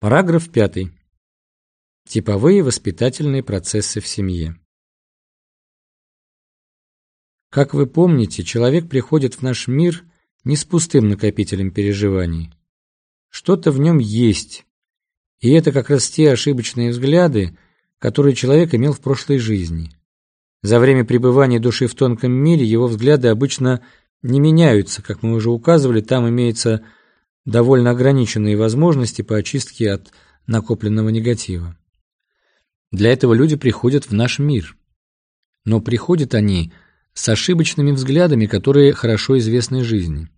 Параграф 5. Типовые воспитательные процессы в семье. Как вы помните, человек приходит в наш мир не с пустым накопителем переживаний. Что-то в нем есть, и это как раз те ошибочные взгляды, которые человек имел в прошлой жизни. За время пребывания души в тонком мире его взгляды обычно не меняются, как мы уже указывали, там имеется довольно ограниченные возможности по очистке от накопленного негатива. Для этого люди приходят в наш мир. Но приходят они с ошибочными взглядами, которые хорошо известны жизни.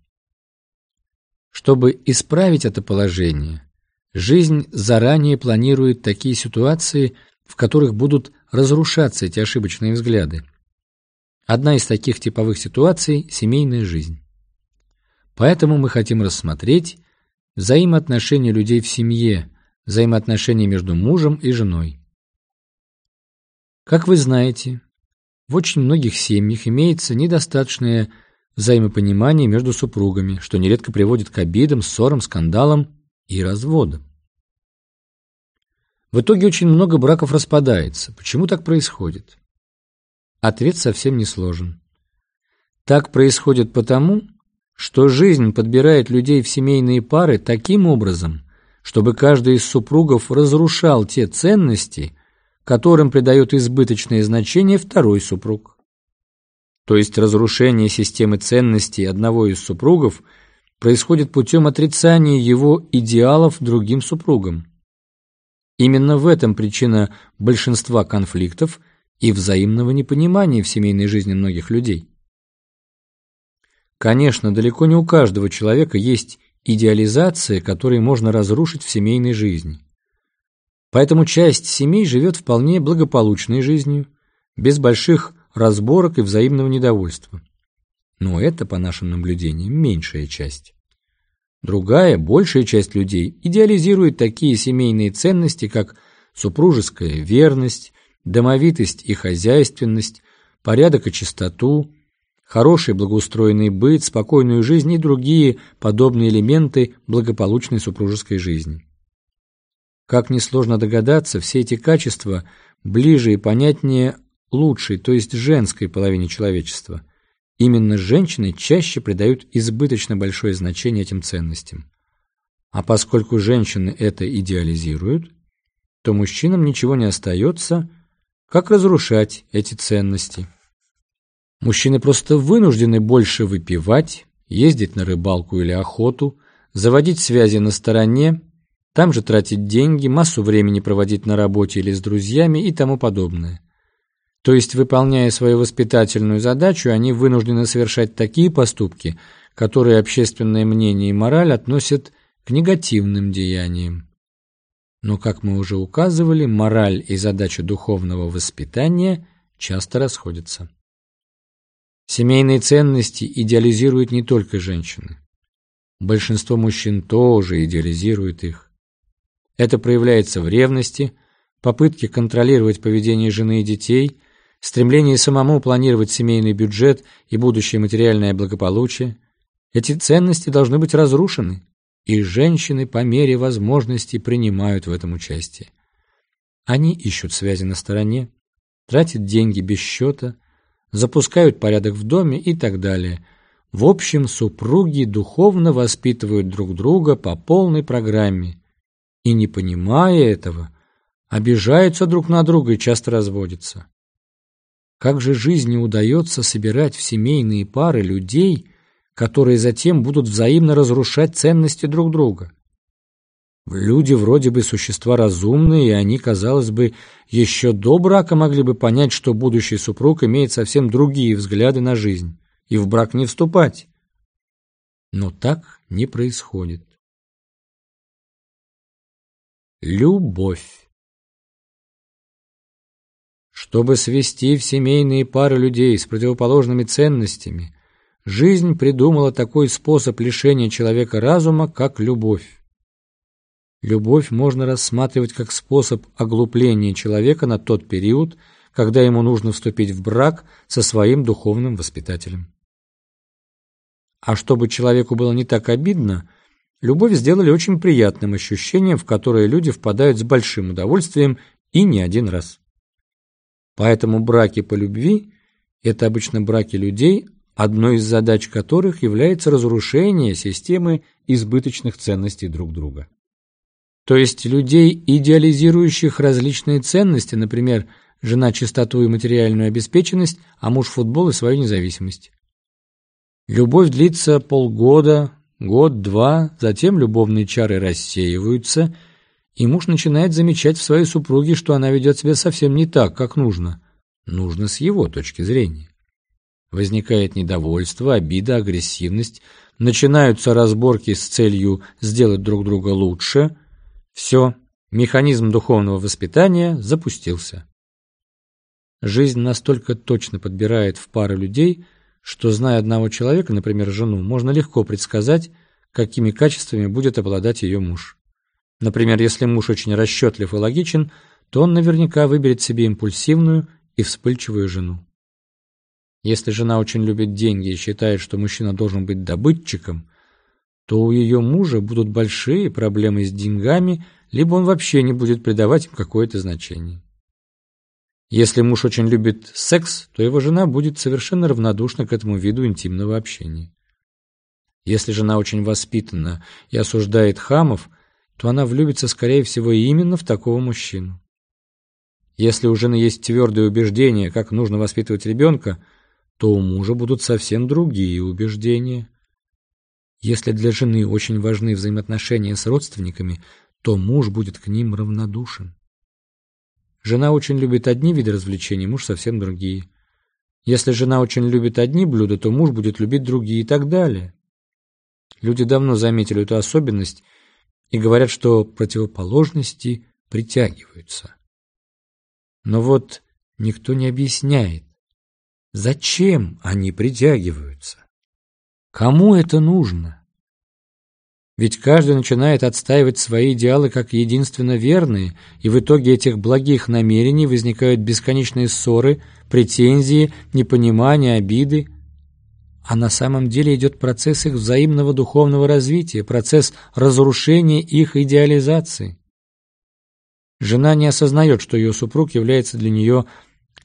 Чтобы исправить это положение, жизнь заранее планирует такие ситуации, в которых будут разрушаться эти ошибочные взгляды. Одна из таких типовых ситуаций – семейная жизнь. Поэтому мы хотим рассмотреть взаимоотношения людей в семье, взаимоотношения между мужем и женой. Как вы знаете, в очень многих семьях имеется недостаточное взаимопонимание между супругами, что нередко приводит к обидам, ссорам, скандалам и разводам. В итоге очень много браков распадается. Почему так происходит? Ответ совсем не сложен. Так происходит потому, что жизнь подбирает людей в семейные пары таким образом, чтобы каждый из супругов разрушал те ценности, которым придает избыточное значение второй супруг. То есть разрушение системы ценностей одного из супругов происходит путем отрицания его идеалов другим супругам. Именно в этом причина большинства конфликтов и взаимного непонимания в семейной жизни многих людей. Конечно, далеко не у каждого человека есть идеализация, которую можно разрушить в семейной жизни. Поэтому часть семей живет вполне благополучной жизнью, без больших разборок и взаимного недовольства. Но это, по нашим наблюдениям, меньшая часть. Другая, большая часть людей идеализирует такие семейные ценности, как супружеская верность, домовитость и хозяйственность, порядок и чистоту, хороший благоустроенный быт, спокойную жизнь и другие подобные элементы благополучной супружеской жизни. Как несложно догадаться, все эти качества ближе и понятнее лучшей, то есть женской половине человечества. Именно женщины чаще придают избыточно большое значение этим ценностям. А поскольку женщины это идеализируют, то мужчинам ничего не остается, как разрушать эти ценности. Мужчины просто вынуждены больше выпивать, ездить на рыбалку или охоту, заводить связи на стороне, там же тратить деньги, массу времени проводить на работе или с друзьями и тому подобное. То есть, выполняя свою воспитательную задачу, они вынуждены совершать такие поступки, которые общественное мнение и мораль относят к негативным деяниям. Но, как мы уже указывали, мораль и задача духовного воспитания часто расходятся. Семейные ценности идеализируют не только женщины. Большинство мужчин тоже идеализируют их. Это проявляется в ревности, попытке контролировать поведение жены и детей, стремлении самому планировать семейный бюджет и будущее материальное благополучие. Эти ценности должны быть разрушены, и женщины по мере возможности принимают в этом участие. Они ищут связи на стороне, тратят деньги без счета, запускают порядок в доме и так далее. В общем, супруги духовно воспитывают друг друга по полной программе и, не понимая этого, обижаются друг на друга и часто разводятся. Как же жизни удается собирать в семейные пары людей, которые затем будут взаимно разрушать ценности друг друга? Люди вроде бы существа разумные, и они, казалось бы, еще до брака могли бы понять, что будущий супруг имеет совсем другие взгляды на жизнь, и в брак не вступать. Но так не происходит. Любовь Чтобы свести в семейные пары людей с противоположными ценностями, жизнь придумала такой способ лишения человека разума, как любовь. Любовь можно рассматривать как способ оглупления человека на тот период, когда ему нужно вступить в брак со своим духовным воспитателем. А чтобы человеку было не так обидно, любовь сделали очень приятным ощущением, в которое люди впадают с большим удовольствием и не один раз. Поэтому браки по любви – это обычно браки людей, одной из задач которых является разрушение системы избыточных ценностей друг друга. То есть людей, идеализирующих различные ценности, например, жена чистоту и материальную обеспеченность, а муж футбол и свою независимость. Любовь длится полгода, год-два, затем любовные чары рассеиваются, и муж начинает замечать в своей супруге, что она ведет себя совсем не так, как нужно. Нужно с его точки зрения. Возникает недовольство, обида, агрессивность, начинаются разборки с целью сделать друг друга лучше. Все, механизм духовного воспитания запустился. Жизнь настолько точно подбирает в пары людей, что, зная одного человека, например, жену, можно легко предсказать, какими качествами будет обладать ее муж. Например, если муж очень расчетлив и логичен, то он наверняка выберет себе импульсивную и вспыльчивую жену. Если жена очень любит деньги и считает, что мужчина должен быть добытчиком, то у ее мужа будут большие проблемы с деньгами, либо он вообще не будет придавать им какое-то значение. Если муж очень любит секс, то его жена будет совершенно равнодушна к этому виду интимного общения. Если жена очень воспитана и осуждает хамов, то она влюбится, скорее всего, именно в такого мужчину. Если у жены есть твердое убеждение, как нужно воспитывать ребенка, то у мужа будут совсем другие убеждения. Если для жены очень важны взаимоотношения с родственниками, то муж будет к ним равнодушен. Жена очень любит одни виды развлечений, муж совсем другие. Если жена очень любит одни блюда, то муж будет любить другие и так далее. Люди давно заметили эту особенность и говорят, что противоположности притягиваются. Но вот никто не объясняет, зачем они притягиваются. Кому это нужно? Ведь каждый начинает отстаивать свои идеалы как единственно верные, и в итоге этих благих намерений возникают бесконечные ссоры, претензии, непонимание, обиды. А на самом деле идет процесс их взаимного духовного развития, процесс разрушения их идеализации. Жена не осознает, что ее супруг является для нее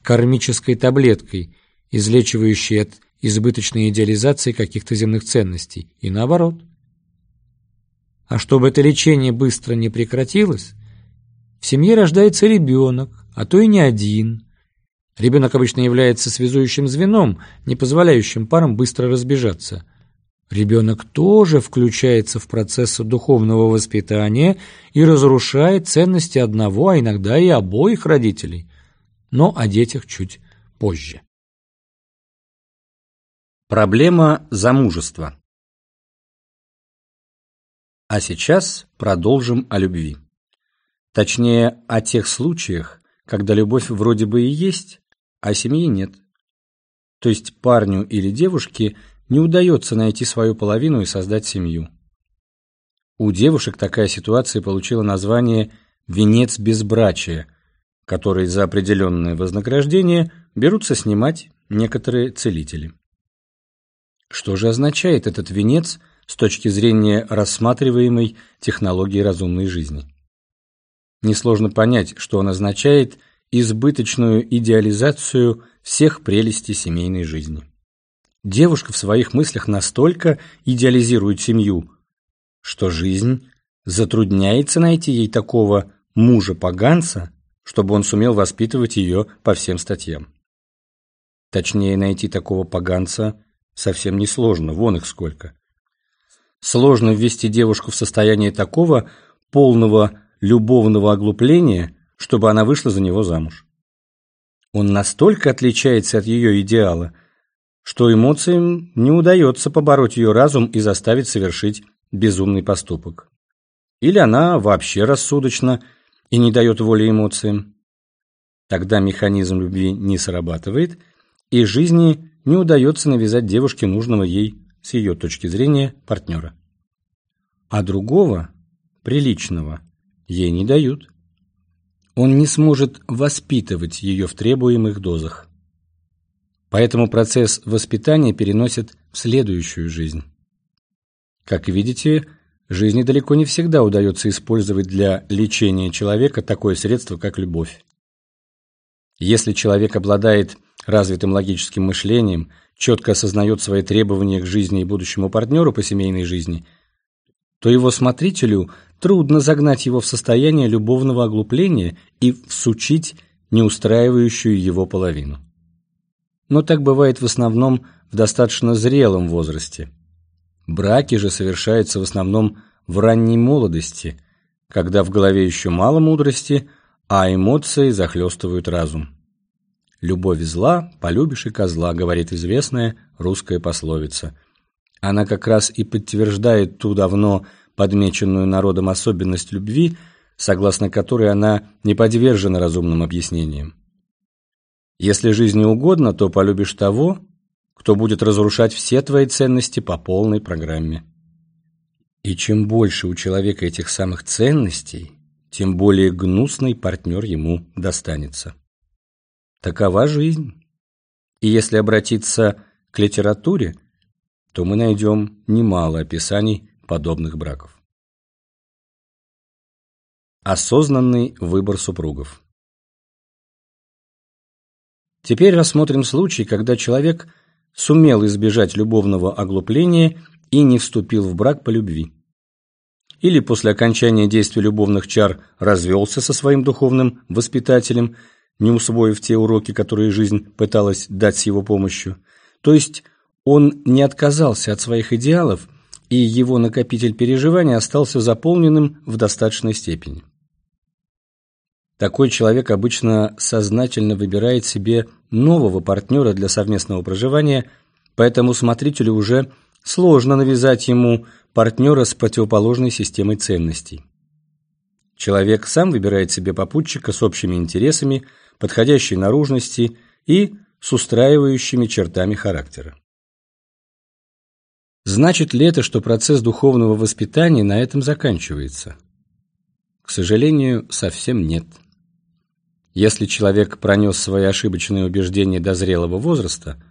кармической таблеткой, излечивающей от избыточной идеализации каких-то земных ценностей, и наоборот – а чтобы это лечение быстро не прекратилось, в семье рождается ребенок, а то и не один. Ребенок обычно является связующим звеном, не позволяющим парам быстро разбежаться. Ребенок тоже включается в процесс духовного воспитания и разрушает ценности одного, а иногда и обоих родителей. Но о детях чуть позже. Проблема замужества а сейчас продолжим о любви. Точнее, о тех случаях, когда любовь вроде бы и есть, а семьи нет. То есть парню или девушке не удается найти свою половину и создать семью. У девушек такая ситуация получила название «венец безбрачия», который за определенное вознаграждение берутся снимать некоторые целители. Что же означает этот венец – с точки зрения рассматриваемой технологии разумной жизни. Несложно понять, что он означает избыточную идеализацию всех прелестей семейной жизни. Девушка в своих мыслях настолько идеализирует семью, что жизнь затрудняется найти ей такого мужа-поганца, чтобы он сумел воспитывать ее по всем статьям. Точнее, найти такого поганца совсем несложно, вон их сколько. Сложно ввести девушку в состояние такого полного любовного оглупления, чтобы она вышла за него замуж. Он настолько отличается от ее идеала, что эмоциям не удается побороть ее разум и заставить совершить безумный поступок. Или она вообще рассудочна и не дает воли эмоциям. Тогда механизм любви не срабатывает, и жизни не удается навязать девушке нужного ей с ее точки зрения, партнера. А другого, приличного, ей не дают. Он не сможет воспитывать ее в требуемых дозах. Поэтому процесс воспитания переносит в следующую жизнь. Как видите, жизни далеко не всегда удается использовать для лечения человека такое средство, как любовь. Если человек обладает развитым логическим мышлением, четко осознает свои требования к жизни и будущему партнеру по семейной жизни, то его смотрителю трудно загнать его в состояние любовного оглупления и всучить неустраивающую его половину. Но так бывает в основном в достаточно зрелом возрасте. Браки же совершаются в основном в ранней молодости, когда в голове еще мало мудрости, а эмоции захлестывают разум. «Любовь зла, полюбишь и козла», говорит известная русская пословица. Она как раз и подтверждает ту давно подмеченную народом особенность любви, согласно которой она не подвержена разумным объяснениям. Если жизни угодно, то полюбишь того, кто будет разрушать все твои ценности по полной программе. И чем больше у человека этих самых ценностей, тем более гнусный партнер ему достанется. Такова жизнь. И если обратиться к литературе, то мы найдем немало описаний подобных браков. Осознанный выбор супругов. Теперь рассмотрим случай, когда человек сумел избежать любовного оглупления и не вступил в брак по любви. Или после окончания действия любовных чар развелся со своим духовным воспитателем – не усвоив те уроки, которые жизнь пыталась дать с его помощью. То есть он не отказался от своих идеалов, и его накопитель переживаний остался заполненным в достаточной степени. Такой человек обычно сознательно выбирает себе нового партнера для совместного проживания, поэтому смотрителю уже сложно навязать ему партнера с противоположной системой ценностей. Человек сам выбирает себе попутчика с общими интересами, подходящей наружности и с устраивающими чертами характера. Значит ли это, что процесс духовного воспитания на этом заканчивается? К сожалению, совсем нет. Если человек пронес свои ошибочные убеждения до зрелого возраста,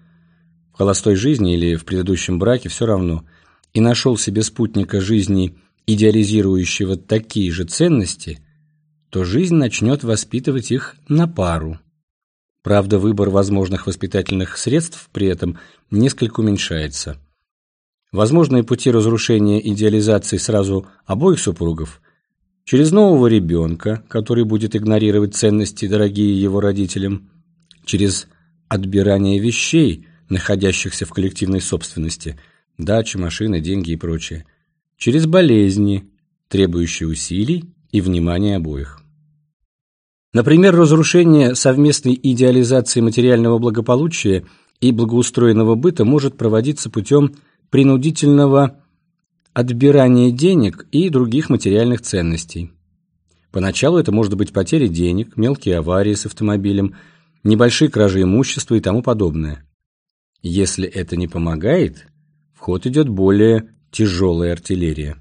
в холостой жизни или в предыдущем браке все равно, и нашел себе спутника жизни, идеализирующего такие же ценности, то жизнь начнет воспитывать их на пару. Правда, выбор возможных воспитательных средств при этом несколько уменьшается. Возможные пути разрушения идеализации сразу обоих супругов через нового ребенка, который будет игнорировать ценности, дорогие его родителям, через отбирание вещей, находящихся в коллективной собственности, дачи, машины, деньги и прочее, через болезни, требующие усилий и внимание обоих. Например, разрушение совместной идеализации материального благополучия и благоустроенного быта может проводиться путем принудительного отбирания денег и других материальных ценностей. Поначалу это может быть потеря денег, мелкие аварии с автомобилем, небольшие кражи имущества и тому подобное. Если это не помогает, в ход идет более тяжелая артиллерия.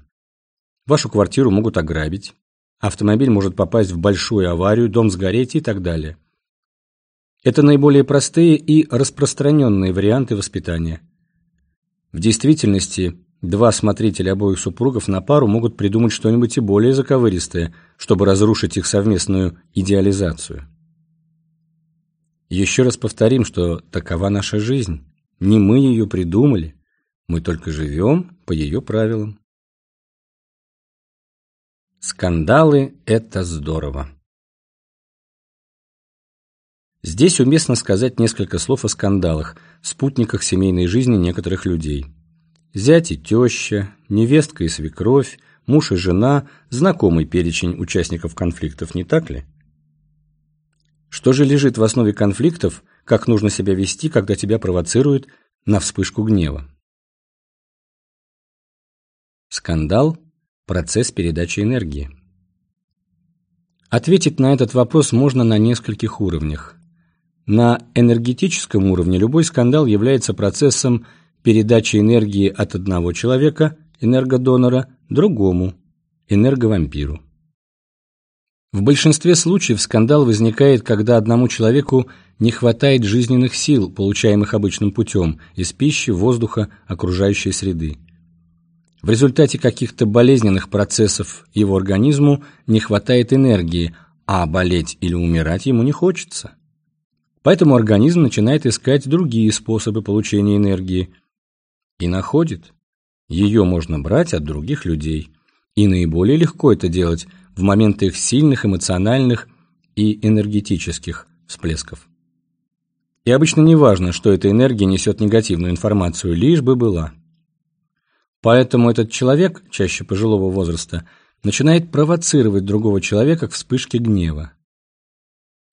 Вашу квартиру могут ограбить, Автомобиль может попасть в большую аварию, дом сгореть и так далее. Это наиболее простые и распространенные варианты воспитания. В действительности, два смотрителя обоих супругов на пару могут придумать что-нибудь и более заковыристое, чтобы разрушить их совместную идеализацию. Еще раз повторим, что такова наша жизнь. Не мы ее придумали, мы только живем по ее правилам. Скандалы – это здорово. Здесь уместно сказать несколько слов о скандалах, спутниках семейной жизни некоторых людей. Зять и теща, невестка и свекровь, муж и жена – знакомый перечень участников конфликтов, не так ли? Что же лежит в основе конфликтов, как нужно себя вести, когда тебя провоцируют на вспышку гнева? Скандал Процесс передачи энергии. Ответить на этот вопрос можно на нескольких уровнях. На энергетическом уровне любой скандал является процессом передачи энергии от одного человека, энергодонора, другому, энерговампиру. В большинстве случаев скандал возникает, когда одному человеку не хватает жизненных сил, получаемых обычным путем, из пищи, воздуха, окружающей среды. В результате каких-то болезненных процессов его организму не хватает энергии, а болеть или умирать ему не хочется. Поэтому организм начинает искать другие способы получения энергии и находит. Ее можно брать от других людей. И наиболее легко это делать в моменты их сильных эмоциональных и энергетических всплесков. И обычно не важно, что эта энергия несет негативную информацию, лишь бы была. Поэтому этот человек, чаще пожилого возраста, начинает провоцировать другого человека к вспышке гнева.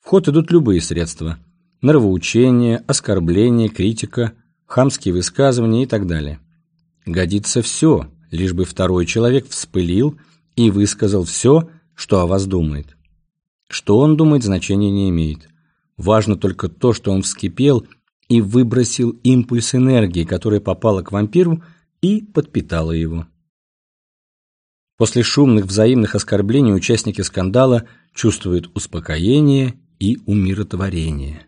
В ход идут любые средства – нравоучение, оскорбление, критика, хамские высказывания и так далее. Годится все, лишь бы второй человек вспылил и высказал все, что о вас думает. Что он думает, значения не имеет. Важно только то, что он вскипел и выбросил импульс энергии, которая попала к вампиру и подпитала его. После шумных взаимных оскорблений участники скандала чувствуют успокоение и умиротворение.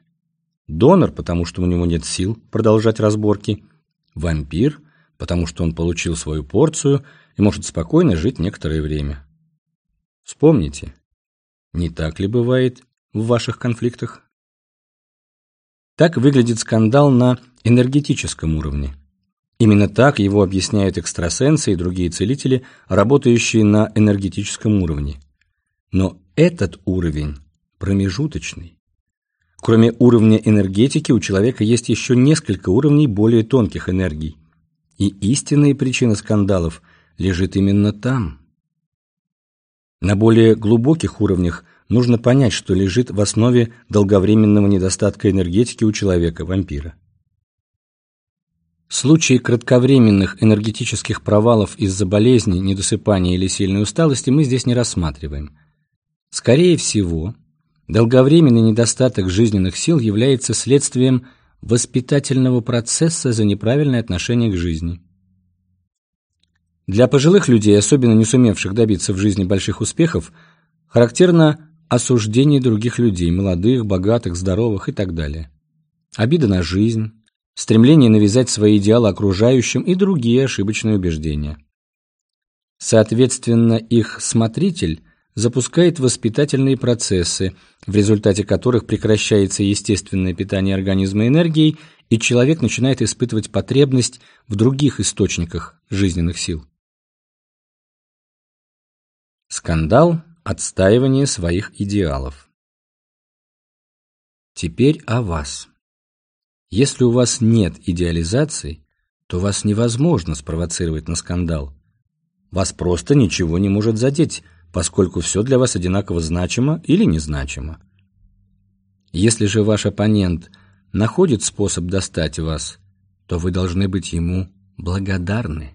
Донор, потому что у него нет сил продолжать разборки. Вампир, потому что он получил свою порцию и может спокойно жить некоторое время. Вспомните, не так ли бывает в ваших конфликтах? Так выглядит скандал на энергетическом уровне. Именно так его объясняют экстрасенсы и другие целители, работающие на энергетическом уровне. Но этот уровень промежуточный. Кроме уровня энергетики, у человека есть еще несколько уровней более тонких энергий. И истинная причина скандалов лежит именно там. На более глубоких уровнях нужно понять, что лежит в основе долговременного недостатка энергетики у человека-вампира. Случаи кратковременных энергетических провалов из-за болезни, недосыпания или сильной усталости мы здесь не рассматриваем. Скорее всего, долговременный недостаток жизненных сил является следствием воспитательного процесса за неправильное отношение к жизни. Для пожилых людей, особенно не сумевших добиться в жизни больших успехов, характерно осуждение других людей, молодых, богатых, здоровых и так далее. Обида на жизнь, стремление навязать свои идеалы окружающим и другие ошибочные убеждения. Соответственно, их смотритель запускает воспитательные процессы, в результате которых прекращается естественное питание организма энергией, и человек начинает испытывать потребность в других источниках жизненных сил. Скандал – отстаивание своих идеалов. Теперь о вас. Если у вас нет идеализации, то вас невозможно спровоцировать на скандал. Вас просто ничего не может задеть, поскольку все для вас одинаково значимо или незначимо. Если же ваш оппонент находит способ достать вас, то вы должны быть ему благодарны,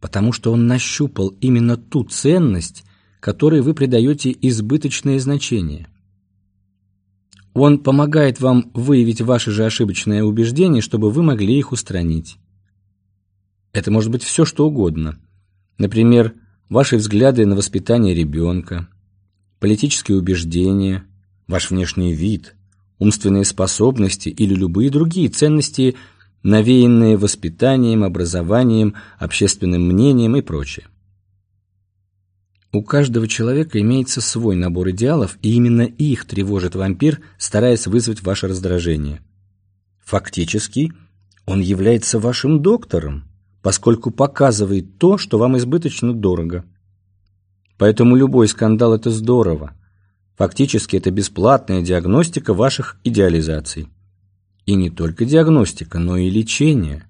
потому что он нащупал именно ту ценность, которой вы придаете избыточное значение. Он помогает вам выявить ваши же ошибочные убеждения, чтобы вы могли их устранить. Это может быть все, что угодно. Например, ваши взгляды на воспитание ребенка, политические убеждения, ваш внешний вид, умственные способности или любые другие ценности, навеянные воспитанием, образованием, общественным мнением и прочее. У каждого человека имеется свой набор идеалов, и именно их тревожит вампир, стараясь вызвать ваше раздражение. Фактически, он является вашим доктором, поскольку показывает то, что вам избыточно дорого. Поэтому любой скандал – это здорово. Фактически, это бесплатная диагностика ваших идеализаций. И не только диагностика, но и лечение,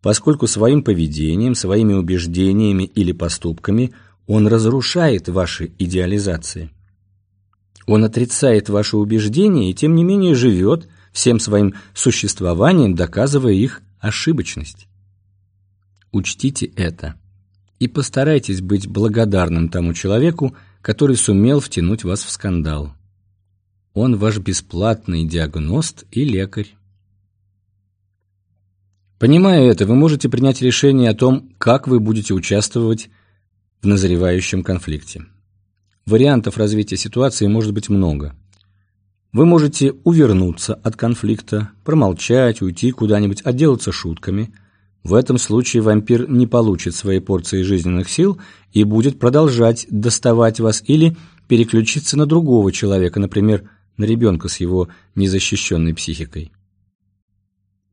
поскольку своим поведением, своими убеждениями или поступками – он разрушает ваши идеализации. Он отрицает ваши убеждения и тем не менее живет всем своим существованием, доказывая их ошибочность. Учтите это и постарайтесь быть благодарным тому человеку, который сумел втянуть вас в скандал. Он ваш бесплатный диагност и лекарь. Понимая это, вы можете принять решение о том, как вы будете участвовать в назревающем конфликте. Вариантов развития ситуации может быть много. Вы можете увернуться от конфликта, промолчать, уйти куда-нибудь, отделаться шутками. В этом случае вампир не получит своей порции жизненных сил и будет продолжать доставать вас или переключиться на другого человека, например, на ребенка с его незащищенной психикой.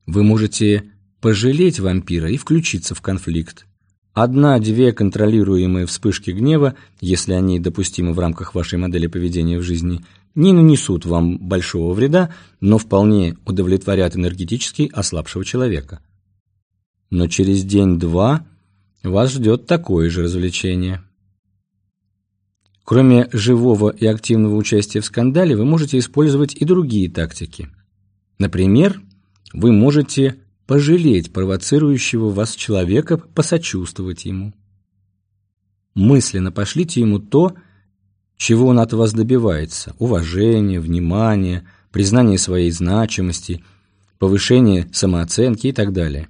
Вы можете пожалеть вампира и включиться в конфликт. Одна-две контролируемые вспышки гнева, если они допустимы в рамках вашей модели поведения в жизни, не нанесут вам большого вреда, но вполне удовлетворят энергетически ослабшего человека. Но через день-два вас ждет такое же развлечение. Кроме живого и активного участия в скандале, вы можете использовать и другие тактики. Например, вы можете пожалеть провоцирующего вас человека, посочувствовать ему. Мысленно пошлите ему то, чего он от вас добивается – уважение, внимание, признание своей значимости, повышение самооценки и так далее.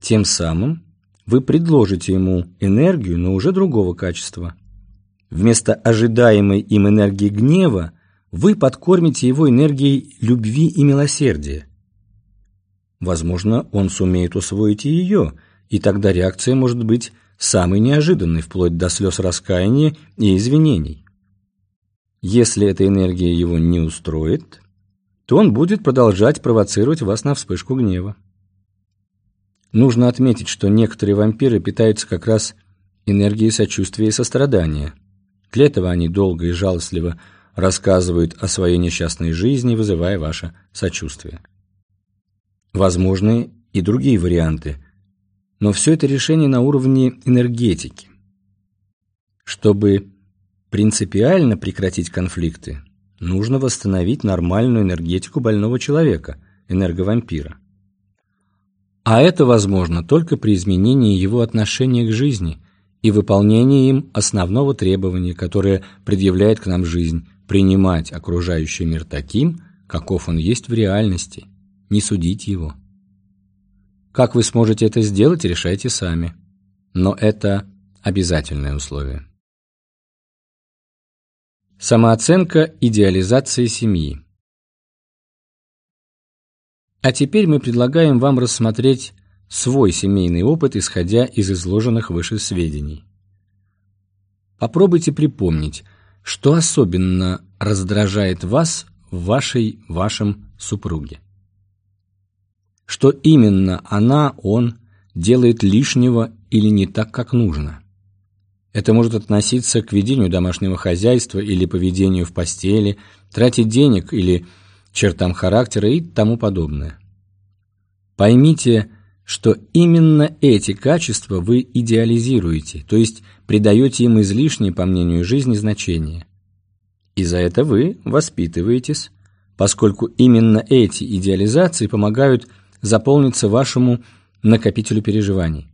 Тем самым вы предложите ему энергию, но уже другого качества. Вместо ожидаемой им энергии гнева вы подкормите его энергией любви и милосердия. Возможно, он сумеет усвоить и ее, и тогда реакция может быть самой неожиданной, вплоть до слез раскаяния и извинений. Если эта энергия его не устроит, то он будет продолжать провоцировать вас на вспышку гнева. Нужно отметить, что некоторые вампиры питаются как раз энергией сочувствия и сострадания. Для этого они долго и жалостливо рассказывают о своей несчастной жизни, вызывая ваше сочувствие. Возможны и другие варианты, но все это решение на уровне энергетики. Чтобы принципиально прекратить конфликты, нужно восстановить нормальную энергетику больного человека, энерговампира. А это возможно только при изменении его отношения к жизни и выполнении им основного требования, которое предъявляет к нам жизнь – принимать окружающий мир таким, каков он есть в реальности, не судить его. Как вы сможете это сделать, решайте сами. Но это обязательное условие. Самооценка идеализации семьи. А теперь мы предлагаем вам рассмотреть свой семейный опыт, исходя из изложенных выше сведений. Попробуйте припомнить, что особенно раздражает вас в вашей, вашем супруге. Что именно она, он делает лишнего или не так, как нужно. Это может относиться к ведению домашнего хозяйства или поведению в постели, тратить денег или чертам характера и тому подобное. Поймите, что именно эти качества вы идеализируете, то есть придаете им излишнее, по мнению жизни, значение. И за это вы воспитываетесь, поскольку именно эти идеализации помогают заполниться вашему накопителю переживаний.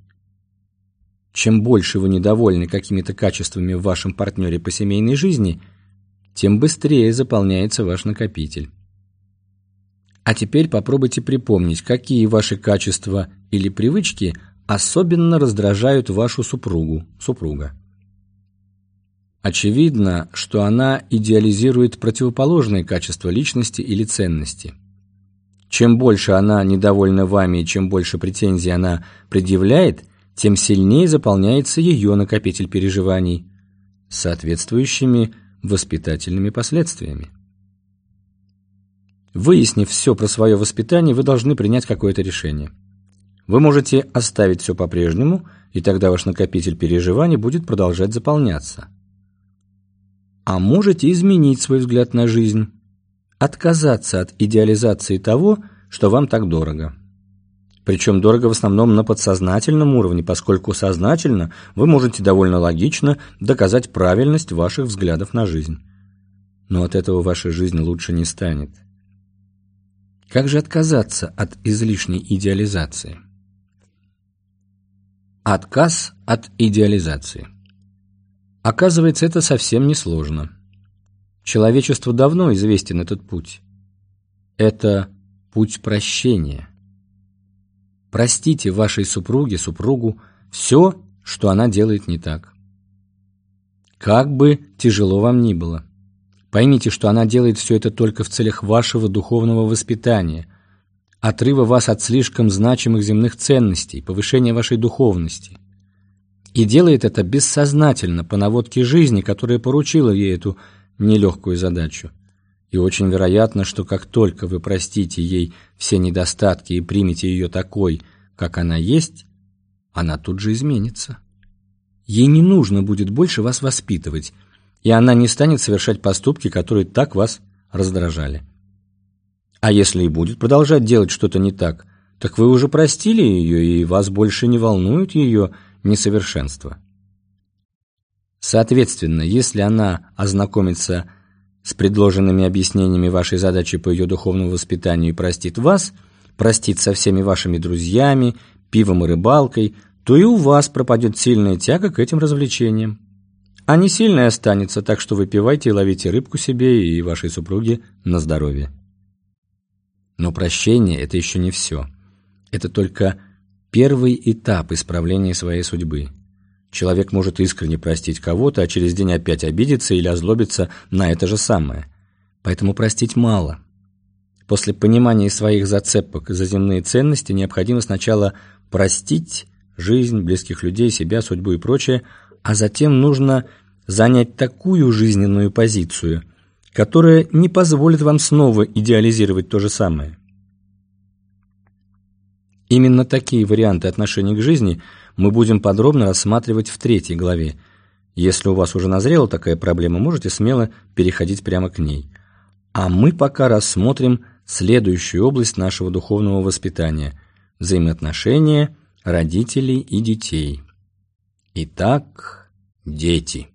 Чем больше вы недовольны какими-то качествами в вашем партнере по семейной жизни, тем быстрее заполняется ваш накопитель. А теперь попробуйте припомнить, какие ваши качества или привычки особенно раздражают вашу супругу, супруга. Очевидно, что она идеализирует противоположные качества личности или ценности. Чем больше она недовольна вами и чем больше претензий она предъявляет, тем сильнее заполняется ее накопитель переживаний соответствующими воспитательными последствиями. Выяснив все про свое воспитание, вы должны принять какое-то решение. Вы можете оставить все по-прежнему, и тогда ваш накопитель переживаний будет продолжать заполняться. А можете изменить свой взгляд на жизнь, отказаться от идеализации того, что вам так дорого. Причем дорого в основном на подсознательном уровне, поскольку сознательно вы можете довольно логично доказать правильность ваших взглядов на жизнь. Но от этого ваша жизнь лучше не станет. Как же отказаться от излишней идеализации? Отказ от идеализации. Оказывается, это совсем не сложно. Человечеству давно известен этот путь. Это путь прощения. Простите вашей супруге, супругу все, что она делает не так. Как бы тяжело вам ни было. Поймите, что она делает все это только в целях вашего духовного воспитания, отрыва вас от слишком значимых земных ценностей, повышения вашей духовности. И делает это бессознательно по наводке жизни, которая поручила ей эту нелегкую задачу. И очень вероятно, что как только вы простите ей все недостатки и примете ее такой, как она есть, она тут же изменится. Ей не нужно будет больше вас воспитывать, и она не станет совершать поступки, которые так вас раздражали. А если и будет продолжать делать что-то не так, так вы уже простили ее, и вас больше не волнует ее несовершенство. Соответственно, если она ознакомится с предложенными объяснениями вашей задачи по ее духовному воспитанию и простит вас, простит со всеми вашими друзьями, пивом и рыбалкой, то и у вас пропадет сильная тяга к этим развлечениям. А не сильная останется, так что выпивайте и ловите рыбку себе и вашей супруге на здоровье. Но прощение – это еще не все. Это только первый этап исправления своей судьбы. Человек может искренне простить кого-то, а через день опять обидеться или озлобиться на это же самое. Поэтому простить мало. После понимания своих зацепок за земные ценности необходимо сначала простить жизнь, близких людей, себя, судьбу и прочее, а затем нужно занять такую жизненную позицию, которая не позволит вам снова идеализировать то же самое. Именно такие варианты отношений к жизни мы будем подробно рассматривать в третьей главе. Если у вас уже назрела такая проблема, можете смело переходить прямо к ней. А мы пока рассмотрим следующую область нашего духовного воспитания – взаимоотношения родителей и детей. Итак, дети.